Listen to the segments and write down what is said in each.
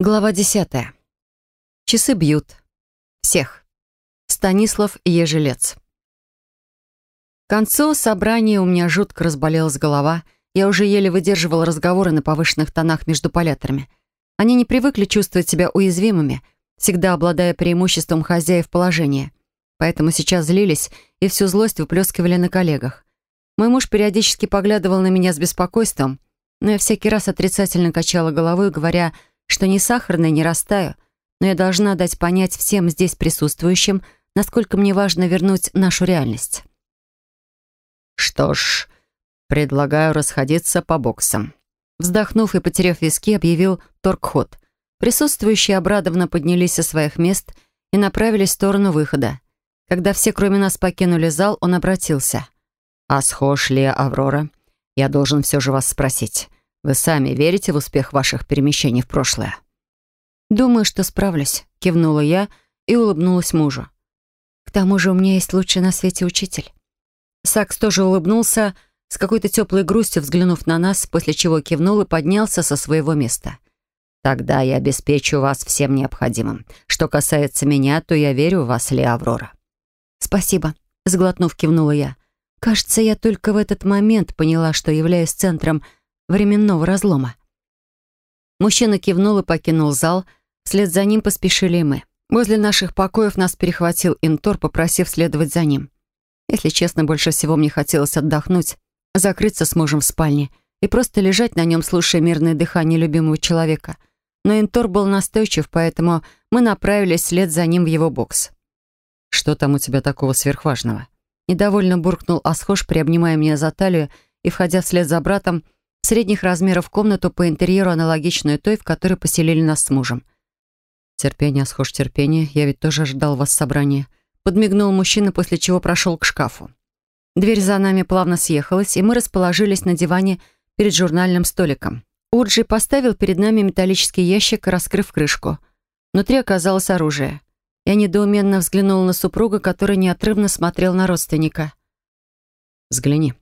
Глава десятая. Часы бьют. Всех. Станислав Ежелец. К концу собрания у меня жутко разболелась голова. Я уже еле выдерживала разговоры на повышенных тонах между поляторами. Они не привыкли чувствовать себя уязвимыми, всегда обладая преимуществом хозяев положения. Поэтому сейчас злились и всю злость выплескивали на коллегах. Мой муж периодически поглядывал на меня с беспокойством, но я всякий раз отрицательно качала головой, говоря что не сахарная, не растаю, но я должна дать понять всем здесь присутствующим, насколько мне важно вернуть нашу реальность. «Что ж, предлагаю расходиться по боксам». Вздохнув и потеряв виски, объявил торгход. Присутствующие обрадованно поднялись со своих мест и направились в сторону выхода. Когда все, кроме нас, покинули зал, он обратился. «А схож ли Аврора? Я должен все же вас спросить. Вы сами верите в успех ваших перемещений в прошлое?» «Думаю, что справлюсь», — кивнула я и улыбнулась мужу. «К тому же у меня есть лучший на свете учитель». Сакс тоже улыбнулся, с какой-то теплой грустью взглянув на нас, после чего кивнул и поднялся со своего места. «Тогда я обеспечу вас всем необходимым. Что касается меня, то я верю в вас, Ли Аврора». «Спасибо», — сглотнув, кивнула я. «Кажется, я только в этот момент поняла, что являюсь центром временного разлома. Мужчина кивнул и покинул зал. Вслед за ним поспешили мы. Возле наших покоев нас перехватил Интор, попросив следовать за ним. Если честно, больше всего мне хотелось отдохнуть, закрыться с мужем в спальне и просто лежать на нем, слушая мирное дыхание любимого человека. Но Интор был настойчив, поэтому мы направились вслед за ним в его бокс. «Что там у тебя такого сверхважного?» Недовольно буркнул Асхош, приобнимая меня за талию и, входя вслед за братом, средних размеров комнату по интерьеру, аналогичную той, в которой поселили нас с мужем. «Терпение, схож терпение. Я ведь тоже ожидал вас собрания». Подмигнул мужчина, после чего прошел к шкафу. Дверь за нами плавно съехалась, и мы расположились на диване перед журнальным столиком. Уджи поставил перед нами металлический ящик, раскрыв крышку. Внутри оказалось оружие. Я недоуменно взглянула на супруга, который неотрывно смотрел на родственника. «Взгляни»,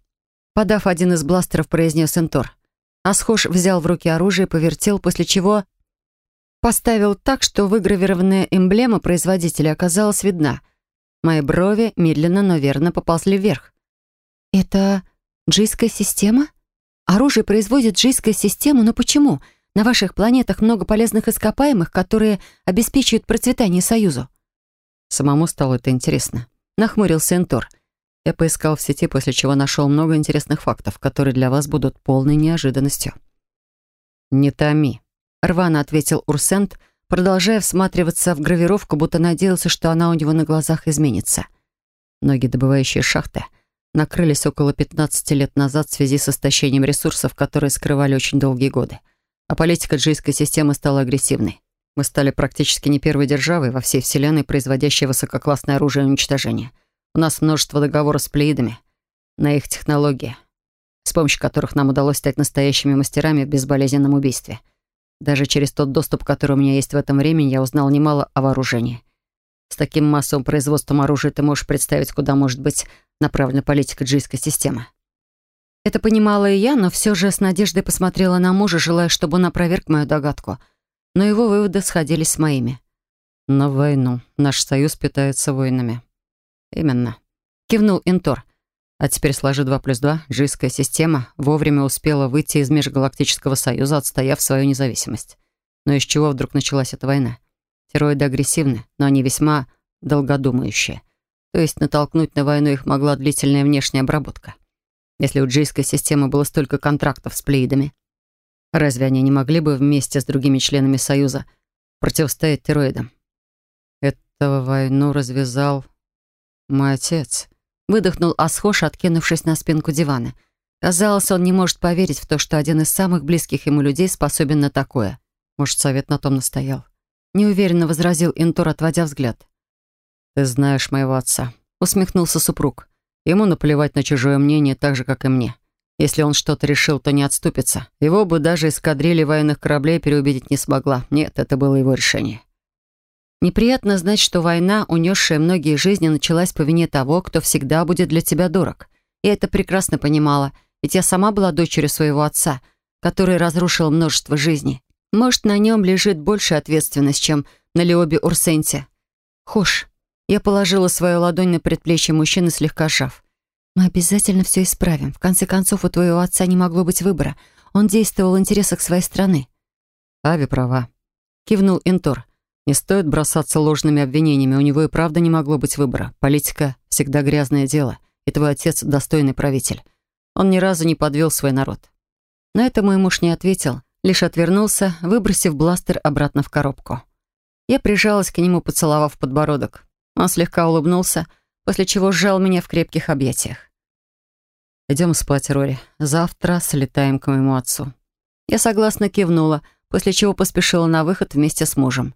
Подав один из бластеров, произнес Энтор. Асхош взял в руки оружие, повертел, после чего поставил так, что выгравированная эмблема производителя оказалась видна. Мои брови медленно, но верно поползли вверх. «Это джийская система? Оружие производит джийская система, но почему? На ваших планетах много полезных ископаемых, которые обеспечивают процветание Союзу». Самому стало это интересно. Нахмурился Энтор. Я поискал в сети, после чего нашел много интересных фактов, которые для вас будут полной неожиданностью. «Не томи», — рвано ответил Урсент, продолжая всматриваться в гравировку, будто надеялся, что она у него на глазах изменится. Многие добывающие шахты накрылись около 15 лет назад в связи с истощением ресурсов, которые скрывали очень долгие годы. А политика джийской системы стала агрессивной. Мы стали практически не первой державой во всей Вселенной, производящей высококлассное оружие уничтожения — у нас множество договоров с плеидами на их технологии, с помощью которых нам удалось стать настоящими мастерами в безболезненном убийстве. Даже через тот доступ, который у меня есть в этом времени, я узнал немало о вооружении. С таким массовым производством оружия ты можешь представить, куда может быть направлена политика джийской системы. Это понимала и я, но все же с надеждой посмотрела на мужа, желая, чтобы он опроверг мою догадку. Но его выводы сходились с моими. На войну. Наш союз питается войнами. «Именно», — кивнул Интор. «А теперь сложи два плюс два. Джийская система вовремя успела выйти из Межгалактического Союза, отстояв свою независимость. Но из чего вдруг началась эта война? Тероиды агрессивны, но они весьма долгодумающие. То есть натолкнуть на войну их могла длительная внешняя обработка. Если у джийской системы было столько контрактов с плеидами, разве они не могли бы вместе с другими членами Союза противостоять тероидам? Этого войну развязал «Мой отец», — выдохнул Асхош, откинувшись на спинку дивана. Казалось, он не может поверить в то, что один из самых близких ему людей способен на такое. Может, совет на том настоял. Неуверенно возразил Интор, отводя взгляд. «Ты знаешь моего отца», — усмехнулся супруг. «Ему наплевать на чужое мнение так же, как и мне. Если он что-то решил, то не отступится. Его бы даже эскадрилья военных кораблей переубедить не смогла. Нет, это было его решение. Неприятно знать, что война, унесшая многие жизни, началась по вине того, кто всегда будет для тебя дорог. Я это прекрасно понимала, ведь я сама была дочерью своего отца, который разрушил множество жизней. Может, на нем лежит больше ответственность, чем на Леобе Урсенте. Хош, я положила свою ладонь на предплечье мужчины, слегка сжав. Мы обязательно все исправим. В конце концов, у твоего отца не могло быть выбора. Он действовал в интересах своей страны. Ави права. Кивнул Интор. Не стоит бросаться ложными обвинениями. У него и правда не могло быть выбора. Политика всегда грязное дело. И твой отец достойный правитель. Он ни разу не подвел свой народ. На это мой муж не ответил, лишь отвернулся, выбросив бластер обратно в коробку. Я прижалась к нему, поцеловав подбородок. Он слегка улыбнулся, после чего сжал меня в крепких объятиях. «Идем спать, Рори. Завтра слетаем к моему отцу». Я согласно кивнула, после чего поспешила на выход вместе с мужем.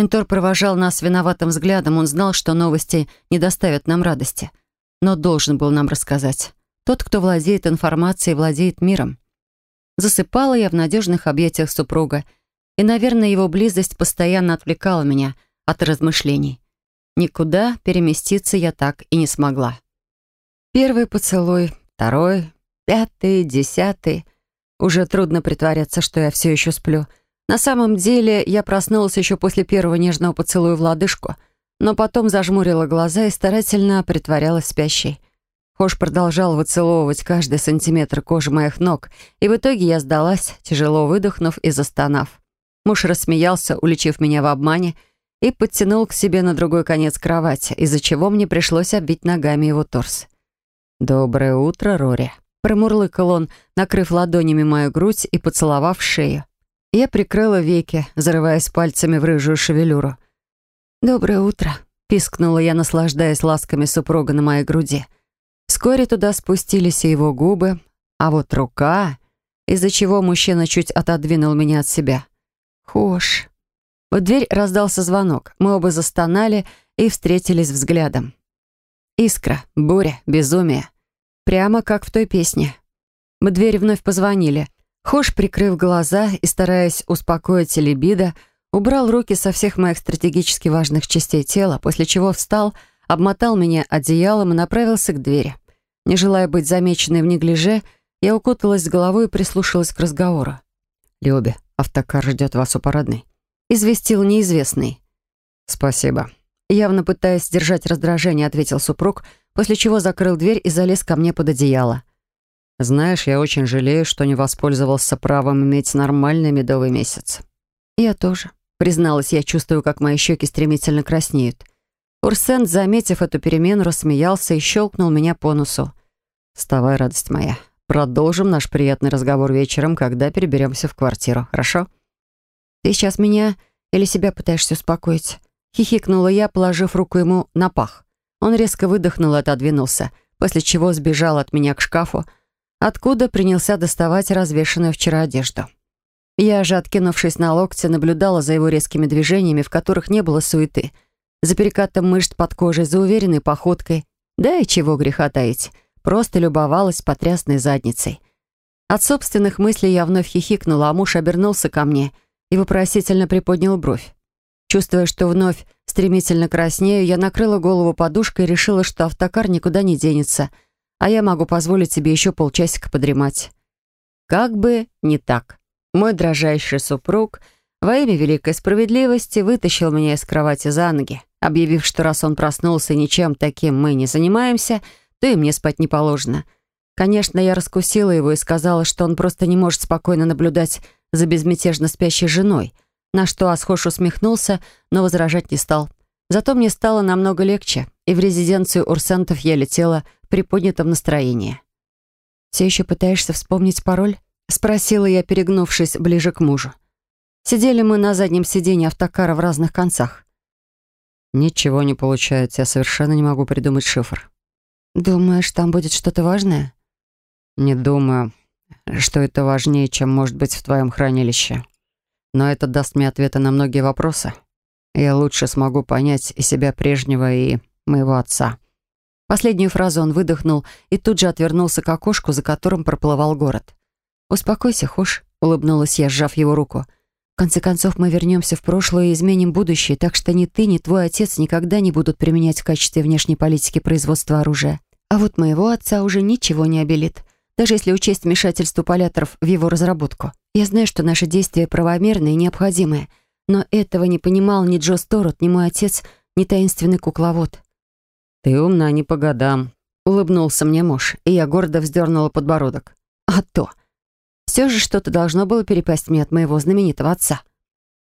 Интор провожал нас виноватым взглядом. Он знал, что новости не доставят нам радости, но должен был нам рассказать. Тот, кто владеет информацией, владеет миром. Засыпала я в надежных объятиях супруга, и, наверное, его близость постоянно отвлекала меня от размышлений. Никуда переместиться я так и не смогла. Первый поцелуй, второй, пятый, десятый. Уже трудно притворяться, что я все еще сплю. На самом деле, я проснулась еще после первого нежного поцелуя в лодыжку, но потом зажмурила глаза и старательно притворялась спящей. Хош продолжал выцеловывать каждый сантиметр кожи моих ног, и в итоге я сдалась, тяжело выдохнув и застонав. Муж рассмеялся, уличив меня в обмане, и подтянул к себе на другой конец кровати, из-за чего мне пришлось оббить ногами его торс. «Доброе утро, Рори», — промурлыкал он, накрыв ладонями мою грудь и поцеловав шею. Я прикрыла веки, зарываясь пальцами в рыжую шевелюру. «Доброе утро», — пискнула я, наслаждаясь ласками супруга на моей груди. Вскоре туда спустились и его губы, а вот рука, из-за чего мужчина чуть отодвинул меня от себя. «Хош». В дверь раздался звонок. Мы оба застонали и встретились взглядом. Искра, буря, безумие. Прямо как в той песне. В дверь вновь позвонили. Хош, прикрыв глаза и стараясь успокоить либидо, убрал руки со всех моих стратегически важных частей тела, после чего встал, обмотал меня одеялом и направился к двери. Не желая быть замеченной в неглиже, я укуталась с головой и прислушалась к разговору. «Люби, автокар ждет вас у парадной», — известил неизвестный. «Спасибо», Явно пытаясь сдержать раздражение, ответил супруг, после чего закрыл дверь и залез ко мне под одеяло. «Знаешь, я очень жалею, что не воспользовался правом иметь нормальный медовый месяц». «Я тоже», — призналась я, чувствую, как мои щеки стремительно краснеют. Урсент, заметив эту перемену, рассмеялся и щелкнул меня по носу. «Вставай, радость моя. Продолжим наш приятный разговор вечером, когда переберемся в квартиру, хорошо?» «Ты сейчас меня или себя пытаешься успокоить?» Хихикнула я, положив руку ему на пах. Он резко выдохнул и отодвинулся, после чего сбежал от меня к шкафу, откуда принялся доставать развешанную вчера одежду. Я же, откинувшись на локте, наблюдала за его резкими движениями, в которых не было суеты, за перекатом мышц под кожей, за уверенной походкой. Да и чего греха таить, просто любовалась потрясной задницей. От собственных мыслей я вновь хихикнула, а муж обернулся ко мне и вопросительно приподнял бровь. Чувствуя, что вновь стремительно краснею, я накрыла голову подушкой и решила, что автокар никуда не денется, а я могу позволить себе еще полчасика подремать. Как бы не так. Мой дрожайший супруг во имя великой справедливости вытащил меня из кровати за ноги, объявив, что раз он проснулся и ничем таким мы не занимаемся, то и мне спать не положено. Конечно, я раскусила его и сказала, что он просто не может спокойно наблюдать за безмятежно спящей женой — на что Асхош усмехнулся, но возражать не стал. Зато мне стало намного легче, и в резиденцию Урсентов я летела при поднятом настроении. «Все еще пытаешься вспомнить пароль?» — спросила я, перегнувшись ближе к мужу. Сидели мы на заднем сиденье автокара в разных концах. «Ничего не получается, я совершенно не могу придумать шифр». «Думаешь, там будет что-то важное?» «Не думаю, что это важнее, чем может быть в твоем хранилище» но это даст мне ответы на многие вопросы. Я лучше смогу понять и себя прежнего, и моего отца». Последнюю фразу он выдохнул и тут же отвернулся к окошку, за которым проплывал город. «Успокойся, Хош», — улыбнулась я, сжав его руку. «В конце концов, мы вернемся в прошлое и изменим будущее, так что ни ты, ни твой отец никогда не будут применять в качестве внешней политики производства оружия. А вот моего отца уже ничего не обелит, даже если учесть вмешательство поляторов в его разработку. Я знаю, что наши действия правомерные и необходимые, но этого не понимал ни Джо Сторот, ни мой отец, ни таинственный кукловод. «Ты умна не по годам», — улыбнулся мне муж, и я гордо вздернула подбородок. «А то! Все же что-то должно было перепасть мне от моего знаменитого отца».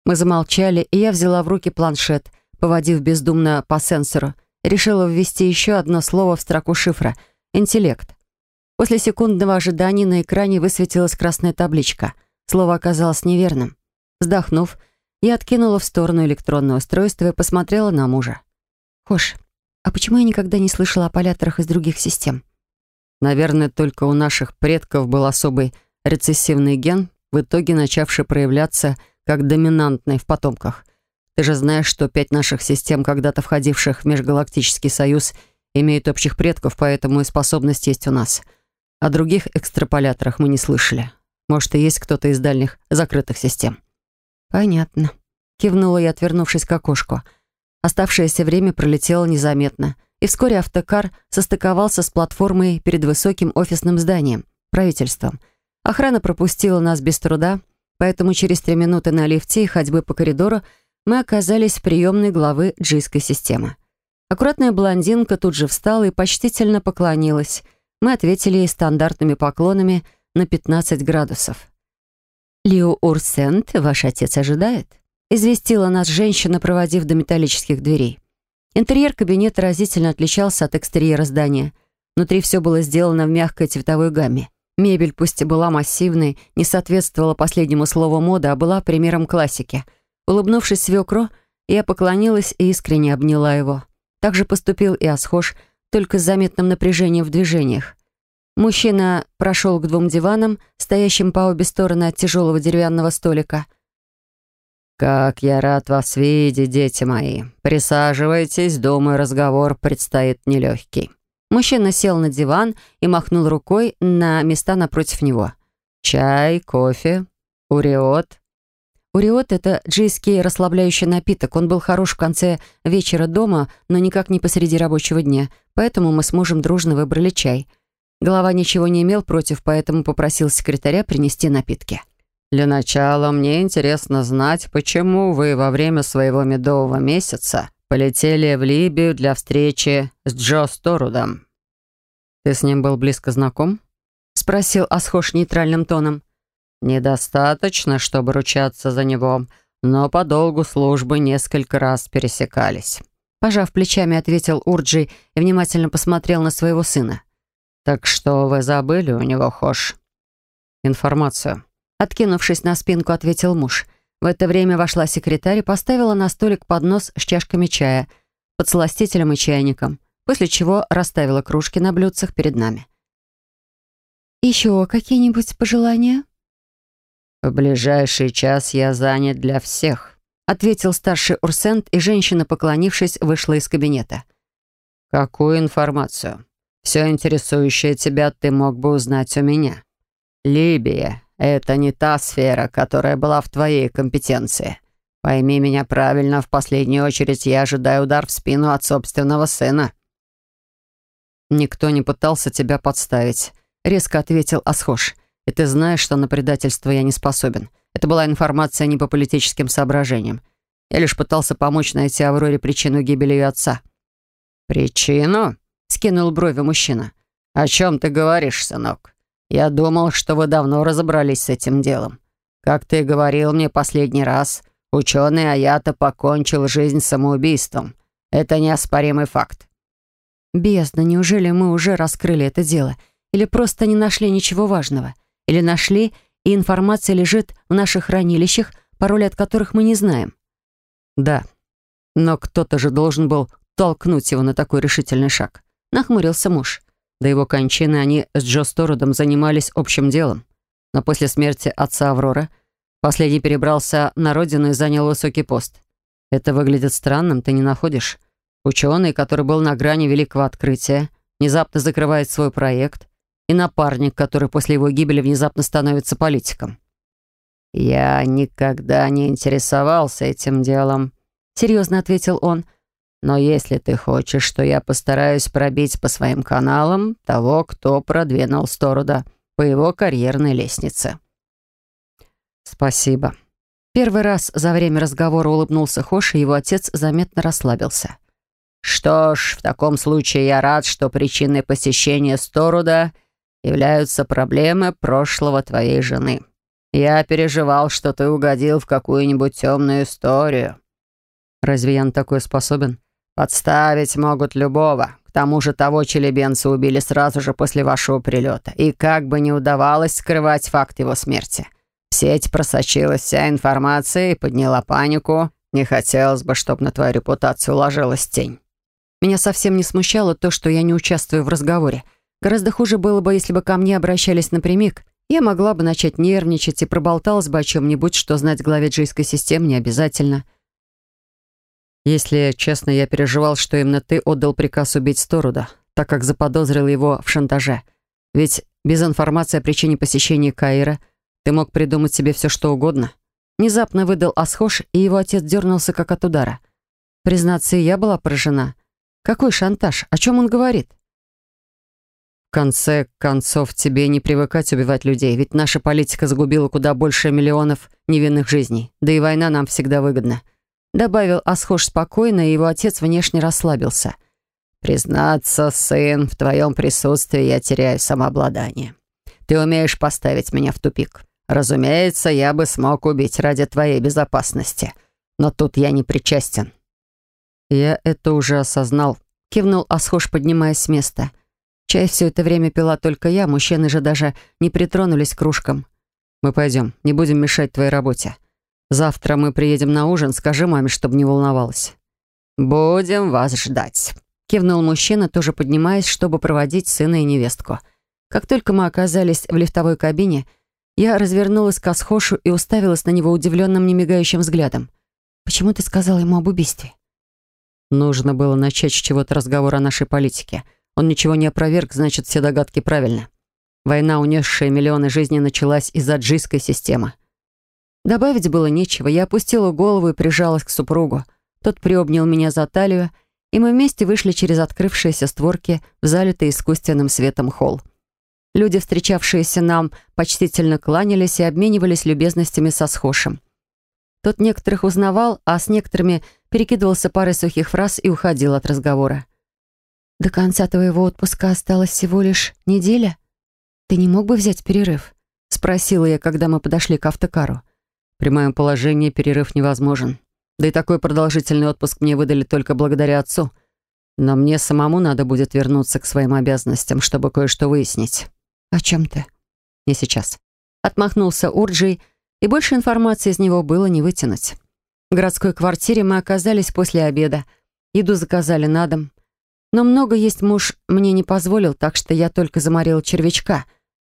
Мы замолчали, и я взяла в руки планшет, поводив бездумно по сенсору, решила ввести еще одно слово в строку шифра — «интеллект». После секундного ожидания на экране высветилась красная табличка. Слово оказалось неверным. Вздохнув, я откинула в сторону электронное устройство и посмотрела на мужа. «Хош, а почему я никогда не слышала о поляторах из других систем?» Наверное, только у наших предков был особый рецессивный ген, в итоге начавший проявляться как доминантный в потомках. Ты же знаешь, что пять наших систем, когда-то входивших в Межгалактический Союз, имеют общих предков, поэтому и способность есть у нас — о других экстраполяторах мы не слышали. Может, и есть кто-то из дальних закрытых систем. Понятно. Кивнула я, отвернувшись к окошку. Оставшееся время пролетело незаметно, и вскоре автокар состыковался с платформой перед высоким офисным зданием, правительством. Охрана пропустила нас без труда, поэтому через три минуты на лифте и ходьбы по коридору мы оказались в приемной главы джийской системы. Аккуратная блондинка тут же встала и почтительно поклонилась — мы ответили ей стандартными поклонами на 15 градусов. «Лио Урсент, ваш отец ожидает», — известила нас женщина, проводив до металлических дверей. Интерьер кабинета разительно отличался от экстерьера здания. Внутри все было сделано в мягкой цветовой гамме. Мебель, пусть и была массивной, не соответствовала последнему слову мода, а была примером классики. Улыбнувшись свекру, я поклонилась и искренне обняла его. Так же поступил и Асхош — только с заметным напряжением в движениях. Мужчина прошел к двум диванам, стоящим по обе стороны от тяжелого деревянного столика. «Как я рад вас видеть, дети мои. Присаживайтесь, думаю, разговор предстоит нелегкий». Мужчина сел на диван и махнул рукой на места напротив него. «Чай, кофе, уриот». Уриот — это джийский расслабляющий напиток. Он был хорош в конце вечера дома, но никак не посреди рабочего дня — поэтому мы с мужем дружно выбрали чай. Голова ничего не имел против, поэтому попросил секретаря принести напитки. «Для начала мне интересно знать, почему вы во время своего медового месяца полетели в Либию для встречи с Джо Сторудом». «Ты с ним был близко знаком?» — спросил Асхош нейтральным тоном. «Недостаточно, чтобы ручаться за него, но по долгу службы несколько раз пересекались». Пожав плечами, ответил Урджи и внимательно посмотрел на своего сына. «Так что вы забыли у него, Хош?» «Информацию». Откинувшись на спинку, ответил муж. В это время вошла секретарь и поставила на столик поднос с чашками чая, подсластителем и чайником, после чего расставила кружки на блюдцах перед нами. «Еще какие-нибудь пожелания?» «В ближайший час я занят для всех», ответил старший Урсент, и женщина, поклонившись, вышла из кабинета. «Какую информацию? Все интересующее тебя ты мог бы узнать у меня. Либия — это не та сфера, которая была в твоей компетенции. Пойми меня правильно, в последнюю очередь я ожидаю удар в спину от собственного сына». «Никто не пытался тебя подставить», — резко ответил Асхош. «И ты знаешь, что на предательство я не способен». Это была информация не по политическим соображениям. Я лишь пытался помочь найти Авроре причину гибели ее отца». «Причину?» — скинул брови мужчина. «О чем ты говоришь, сынок? Я думал, что вы давно разобрались с этим делом. Как ты говорил мне последний раз, ученый Аята покончил жизнь самоубийством. Это неоспоримый факт». «Бездна, неужели мы уже раскрыли это дело? Или просто не нашли ничего важного? Или нашли и информация лежит в наших хранилищах, пароли от которых мы не знаем. Да, но кто-то же должен был толкнуть его на такой решительный шаг. Нахмурился муж. До его кончины они с Джо Стородом занимались общим делом. Но после смерти отца Аврора последний перебрался на родину и занял высокий пост. Это выглядит странным, ты не находишь? Ученый, который был на грани великого открытия, внезапно закрывает свой проект, и напарник, который после его гибели внезапно становится политиком. «Я никогда не интересовался этим делом», — серьезно ответил он. «Но если ты хочешь, то я постараюсь пробить по своим каналам того, кто продвинул Сторуда по его карьерной лестнице». «Спасибо». Первый раз за время разговора улыбнулся Хош, и его отец заметно расслабился. «Что ж, в таком случае я рад, что причиной посещения Сторуда являются проблемы прошлого твоей жены. Я переживал, что ты угодил в какую-нибудь темную историю». «Разве я на такое способен?» «Подставить могут любого. К тому же того челебенца убили сразу же после вашего прилета. И как бы не удавалось скрывать факт его смерти. В сеть просочилась вся информация и подняла панику. Не хотелось бы, чтобы на твою репутацию ложилась тень». Меня совсем не смущало то, что я не участвую в разговоре. Гораздо хуже было бы, если бы ко мне обращались напрямик. Я могла бы начать нервничать и проболталась бы о чем-нибудь, что знать главе джейской системы не обязательно. Если честно, я переживал, что именно ты отдал приказ убить Сторуда, так как заподозрил его в шантаже. Ведь без информации о причине посещения Каира ты мог придумать себе все, что угодно. Внезапно выдал Асхош, и его отец дернулся как от удара. Признаться, я была поражена. Какой шантаж? О чем он говорит? В конце концов, тебе не привыкать убивать людей, ведь наша политика загубила куда больше миллионов невинных жизней. Да и война нам всегда выгодна. Добавил Асхош спокойно, и его отец внешне расслабился. «Признаться, сын, в твоем присутствии я теряю самообладание. Ты умеешь поставить меня в тупик. Разумеется, я бы смог убить ради твоей безопасности, но тут я не причастен. «Я это уже осознал», — кивнул Асхош, поднимаясь с места. Чай все это время пила только я, мужчины же даже не притронулись к кружкам. «Мы пойдем, не будем мешать твоей работе. Завтра мы приедем на ужин, скажи маме, чтобы не волновалась». «Будем вас ждать», — кивнул мужчина, тоже поднимаясь, чтобы проводить сына и невестку. Как только мы оказались в лифтовой кабине, я развернулась к Асхошу и уставилась на него удивленным, немигающим взглядом. «Почему ты сказал ему об убийстве?» Нужно было начать с чего-то разговор о нашей политике. Он ничего не опроверг, значит, все догадки правильны. Война, унесшая миллионы жизней, началась из-за джийской системы. Добавить было нечего. Я опустила голову и прижалась к супругу. Тот приобнял меня за талию, и мы вместе вышли через открывшиеся створки в залитый искусственным светом холл. Люди, встречавшиеся нам, почтительно кланялись и обменивались любезностями со схожим. Тот некоторых узнавал, а с некоторыми перекидывался парой сухих фраз и уходил от разговора. «До конца твоего отпуска осталось всего лишь неделя? Ты не мог бы взять перерыв?» — спросила я, когда мы подошли к автокару. «При моем положении перерыв невозможен. Да и такой продолжительный отпуск мне выдали только благодаря отцу. Но мне самому надо будет вернуться к своим обязанностям, чтобы кое-что выяснить». «О чем ты?» «Не сейчас». Отмахнулся Урджий, и больше информации из него было не вытянуть. В городской квартире мы оказались после обеда. Еду заказали на дом. Но много есть муж мне не позволил, так что я только заморила червячка,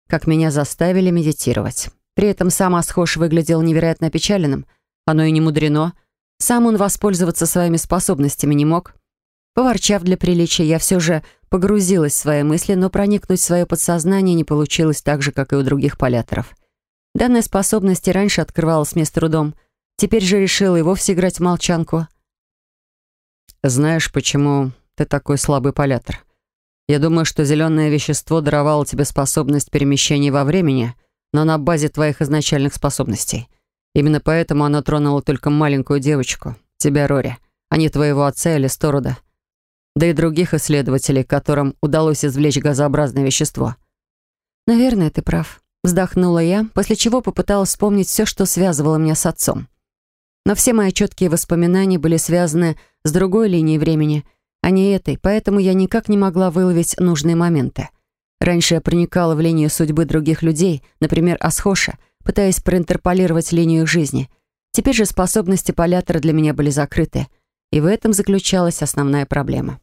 как меня заставили медитировать. При этом сам Асхош выглядел невероятно опечаленным. Оно и не мудрено. Сам он воспользоваться своими способностями не мог. Поворчав для приличия, я все же погрузилась в свои мысли, но проникнуть в свое подсознание не получилось так же, как и у других поляторов. Данная способность и раньше открывалась мне с трудом. Теперь же решила и вовсе играть в молчанку. «Знаешь, почему ты такой слабый полятор? Я думаю, что зеленое вещество даровало тебе способность перемещения во времени, но на базе твоих изначальных способностей. Именно поэтому оно тронуло только маленькую девочку, тебя, Рори, а не твоего отца или Сторуда. Да и других исследователей, которым удалось извлечь газообразное вещество». «Наверное, ты прав», Вздохнула я, после чего попыталась вспомнить все, что связывало меня с отцом. Но все мои четкие воспоминания были связаны с другой линией времени, а не этой, поэтому я никак не могла выловить нужные моменты. Раньше я проникала в линию судьбы других людей, например, Асхоша, пытаясь проинтерполировать линию их жизни. Теперь же способности полятора для меня были закрыты, и в этом заключалась основная проблема.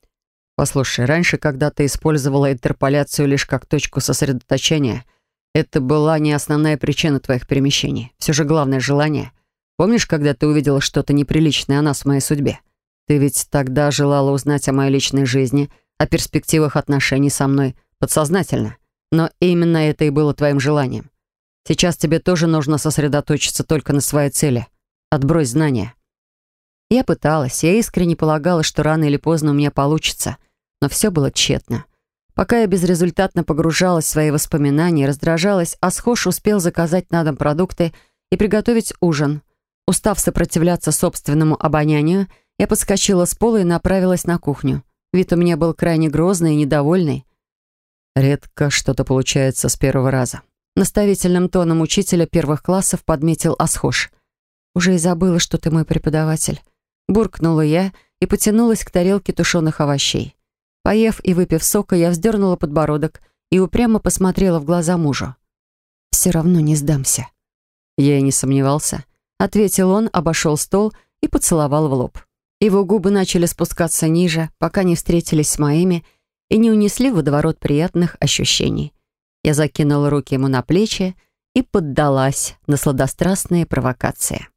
«Послушай, раньше, когда ты использовала интерполяцию лишь как точку сосредоточения — это была не основная причина твоих перемещений. Все же главное желание. Помнишь, когда ты увидела что-то неприличное о нас в моей судьбе? Ты ведь тогда желала узнать о моей личной жизни, о перспективах отношений со мной, подсознательно. Но именно это и было твоим желанием. Сейчас тебе тоже нужно сосредоточиться только на своей цели. Отбрось знания. Я пыталась, я искренне полагала, что рано или поздно у меня получится, но все было тщетно. Пока я безрезультатно погружалась в свои воспоминания и раздражалась, Асхош успел заказать на дом продукты и приготовить ужин. Устав сопротивляться собственному обонянию, я подскочила с пола и направилась на кухню. Вид у меня был крайне грозный и недовольный. Редко что-то получается с первого раза. Наставительным тоном учителя первых классов подметил Асхош. «Уже и забыла, что ты мой преподаватель». Буркнула я и потянулась к тарелке тушеных овощей. Поев и выпив сока, я вздернула подбородок и упрямо посмотрела в глаза мужу. «Все равно не сдамся». Я и не сомневался. Ответил он, обошел стол и поцеловал в лоб. Его губы начали спускаться ниже, пока не встретились с моими и не унесли в водоворот приятных ощущений. Я закинула руки ему на плечи и поддалась на сладострастные провокации.